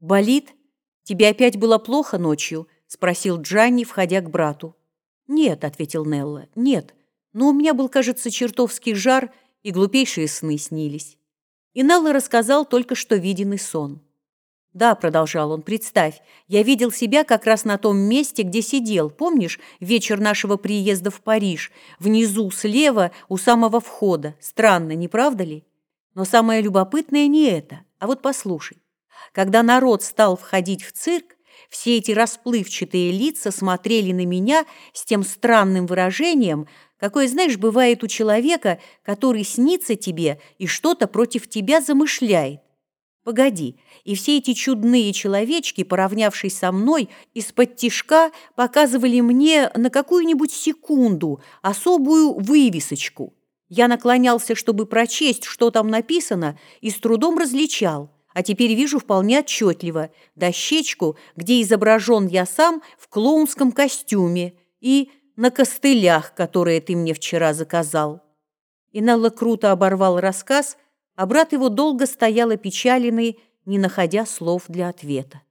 «Болит? Тебе опять было плохо ночью?» — спросил Джанни, входя к брату. «Нет», — ответил Нелла, — «нет. Но у меня был, кажется, чертовский жар, и глупейшие сны снились». И Нелла рассказал только что виденный сон. «Да», — продолжал он, — «представь, я видел себя как раз на том месте, где сидел. Помнишь, вечер нашего приезда в Париж? Внизу, слева, у самого входа. Странно, не правда ли? Но самое любопытное не это. А вот послушай. Когда народ стал входить в цирк, все эти расплывчатые лица смотрели на меня с тем странным выражением, какое, знаешь, бывает у человека, который снится тебе и что-то против тебя замышляет. Погоди, и все эти чудные человечки, поравнявшись со мной, из-под тишка показывали мне на какую-нибудь секунду особую вывесочку. Я наклонялся, чтобы прочесть, что там написано, и с трудом различал, а теперь вижу вполне отчетливо дощечку, где изображен я сам в клоунском костюме и на костылях, которые ты мне вчера заказал. Инелла круто оборвал рассказ – а брат его долго стоял опечаленный, не находя слов для ответа.